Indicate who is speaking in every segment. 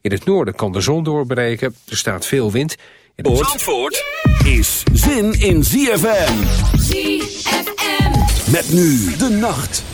Speaker 1: In het noorden kan de zon doorbreken, er staat veel wind.
Speaker 2: Het antwoord is zin in ZFM.
Speaker 3: ZFM.
Speaker 2: Met nu de nacht.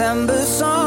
Speaker 4: December song.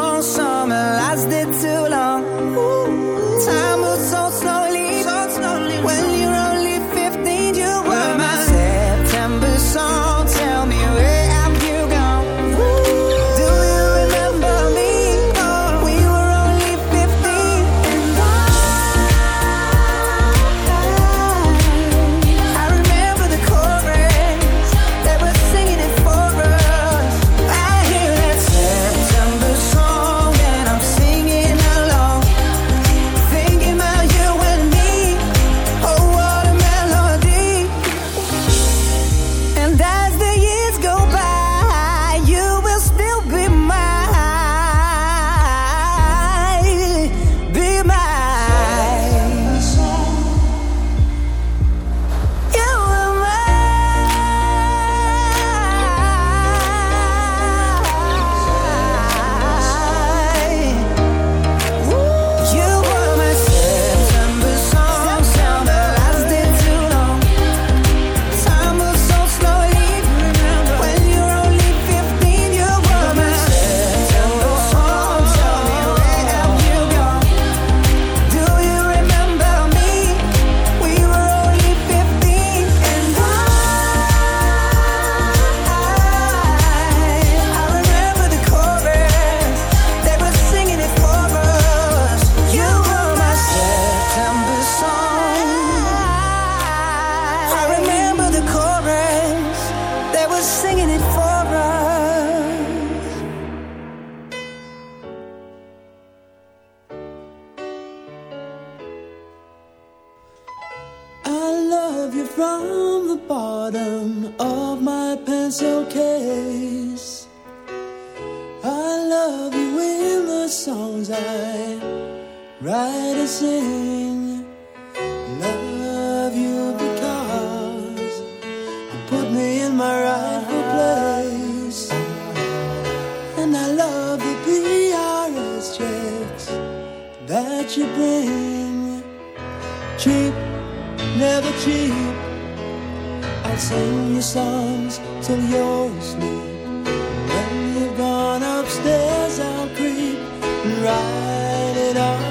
Speaker 4: ride it
Speaker 5: on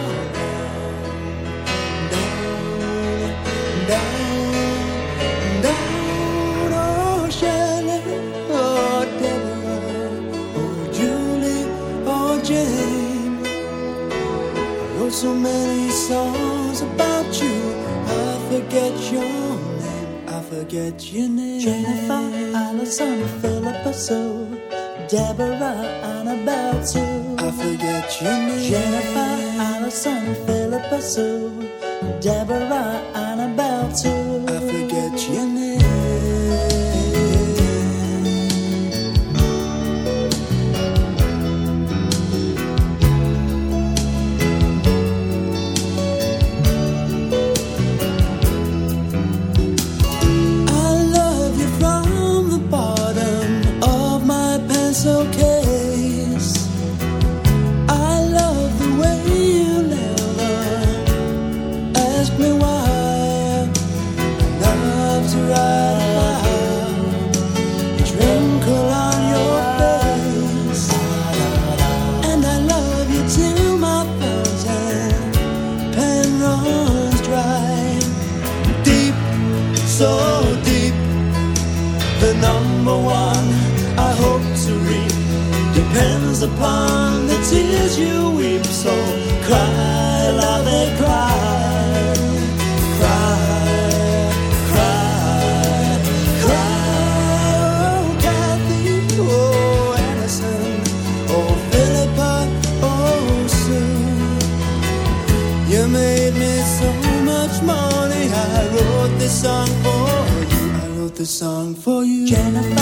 Speaker 5: down, down, down oh Shelley, oh Deborah, oh Julie, oh Jane. I wrote so many songs about you, I forget your name, I forget your name. Jennifer, Alison, Philippa, Sue, Deborah, Annabelle too. I forget your name. Jennifer Allison Philippa Sue Deborah. I upon the tears you weep. So cry, love it, cry, cry, cry, cry. Oh, Kathy, oh, Anderson, oh, Philippa, oh, Sue. You made me so much money. I wrote this song for you. I wrote this song for you. Jennifer.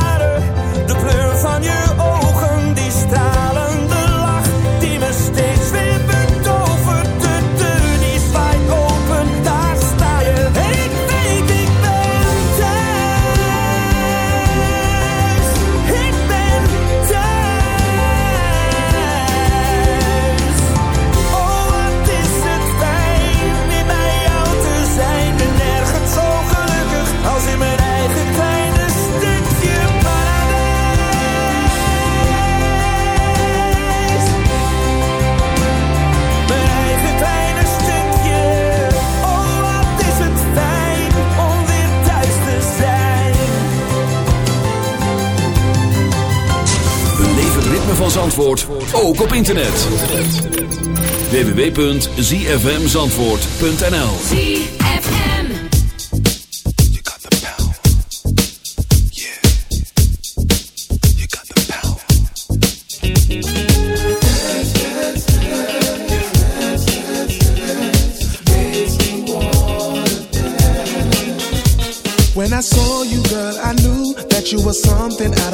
Speaker 2: Zandvoort ook op internet. www.zfmzandvoort.nl
Speaker 3: ZFM
Speaker 6: You got the power. Yeah. Saw you girl I knew that you were something out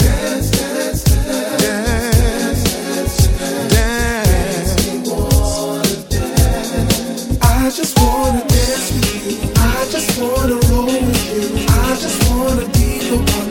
Speaker 6: One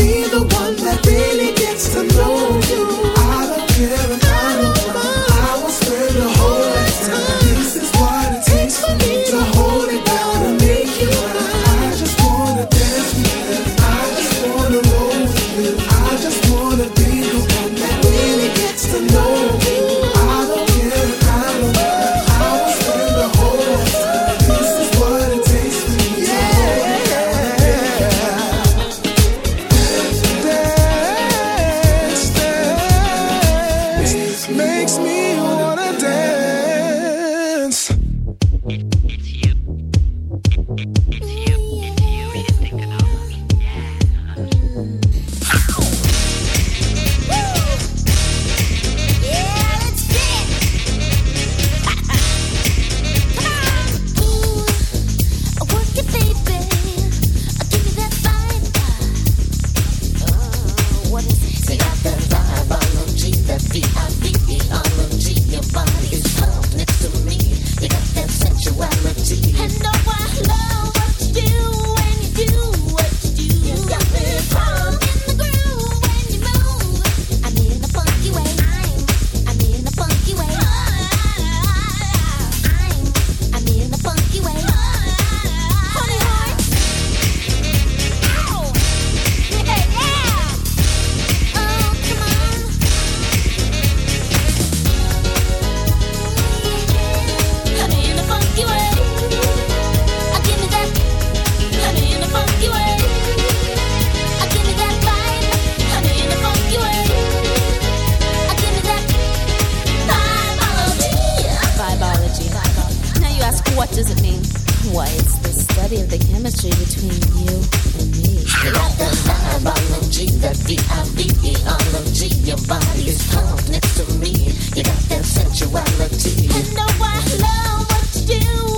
Speaker 6: be the one that. What
Speaker 7: does it mean? Why, it's the study of the chemistry between you and me.
Speaker 3: Got the biology, that V-I-V-E-R-O-G. Your body is calm next to me. You got that sensuality. And know I love what you do.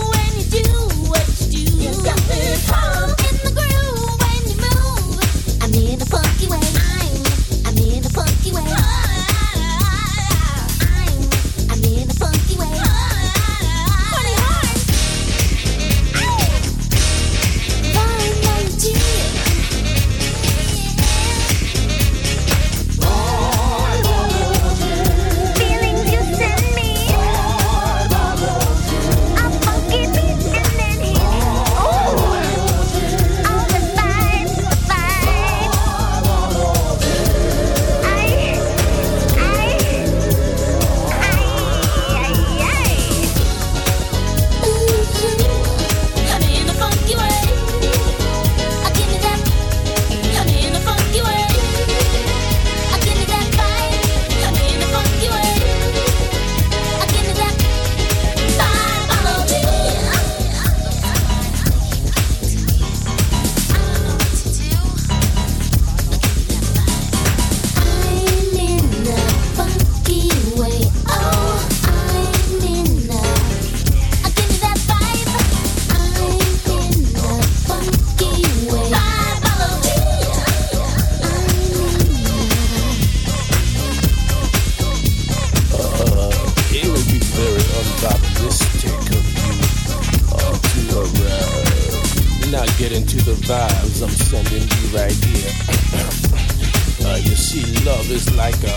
Speaker 8: She love is like a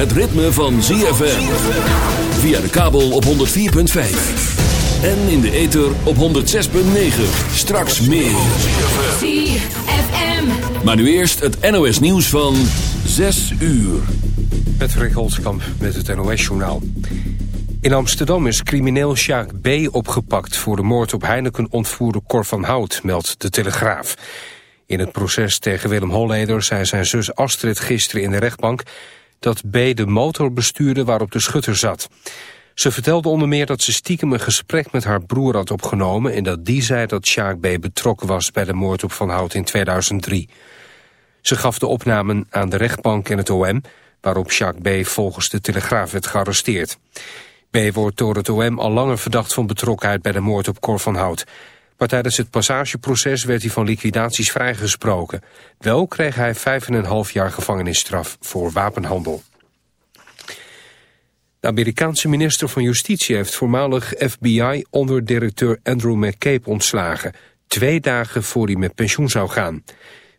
Speaker 2: Het ritme van ZFM. Via de kabel op 104.5. En in de ether op 106.9. Straks meer.
Speaker 9: ZFM.
Speaker 2: Maar nu eerst het NOS nieuws van 6 uur.
Speaker 1: Patrick Holtkamp met het NOS-journaal. In Amsterdam is crimineel Sjaak B. opgepakt... voor de moord op Heineken-ontvoerder Cor van Hout, meldt de Telegraaf. In het proces tegen Willem Holleder zei zijn zus Astrid gisteren in de rechtbank... dat B. de motor bestuurde waarop de schutter zat. Ze vertelde onder meer dat ze stiekem een gesprek met haar broer had opgenomen... en dat die zei dat Sjaak B. betrokken was bij de moord op Van Hout in 2003. Ze gaf de opnamen aan de rechtbank en het OM... waarop Sjaak B. volgens de Telegraaf werd gearresteerd. B. wordt door het OM al langer verdacht van betrokkenheid bij de moord op Cor van Hout. Maar tijdens het passageproces werd hij van liquidaties vrijgesproken. Wel kreeg hij vijf en een half jaar gevangenisstraf voor wapenhandel. De Amerikaanse minister van Justitie heeft voormalig FBI-onderdirecteur Andrew McCabe ontslagen. Twee dagen voor hij met pensioen zou gaan.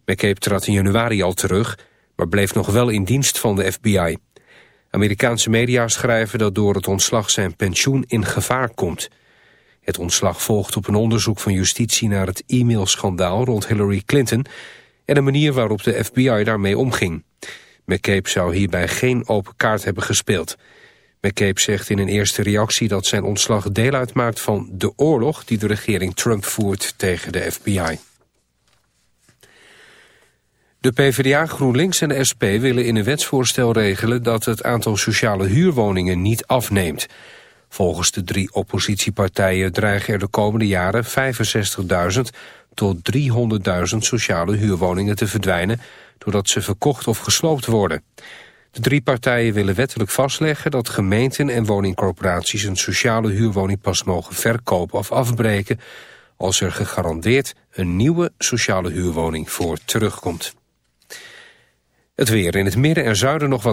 Speaker 1: McCabe trad in januari al terug, maar bleef nog wel in dienst van de FBI. Amerikaanse media schrijven dat door het ontslag zijn pensioen in gevaar komt. Het ontslag volgt op een onderzoek van justitie naar het e-mailschandaal rond Hillary Clinton en de manier waarop de FBI daarmee omging. McCabe zou hierbij geen open kaart hebben gespeeld. McCabe zegt in een eerste reactie dat zijn ontslag deel uitmaakt van de oorlog die de regering Trump voert tegen de FBI. De PvdA, GroenLinks en de SP willen in een wetsvoorstel regelen dat het aantal sociale huurwoningen niet afneemt. Volgens de drie oppositiepartijen dreigen er de komende jaren 65.000 tot 300.000 sociale huurwoningen te verdwijnen doordat ze verkocht of gesloopt worden. De drie partijen willen wettelijk vastleggen dat gemeenten en woningcorporaties een sociale huurwoning pas mogen verkopen of afbreken als er gegarandeerd een nieuwe sociale huurwoning voor terugkomt. Het weer in het midden en zuiden nog wat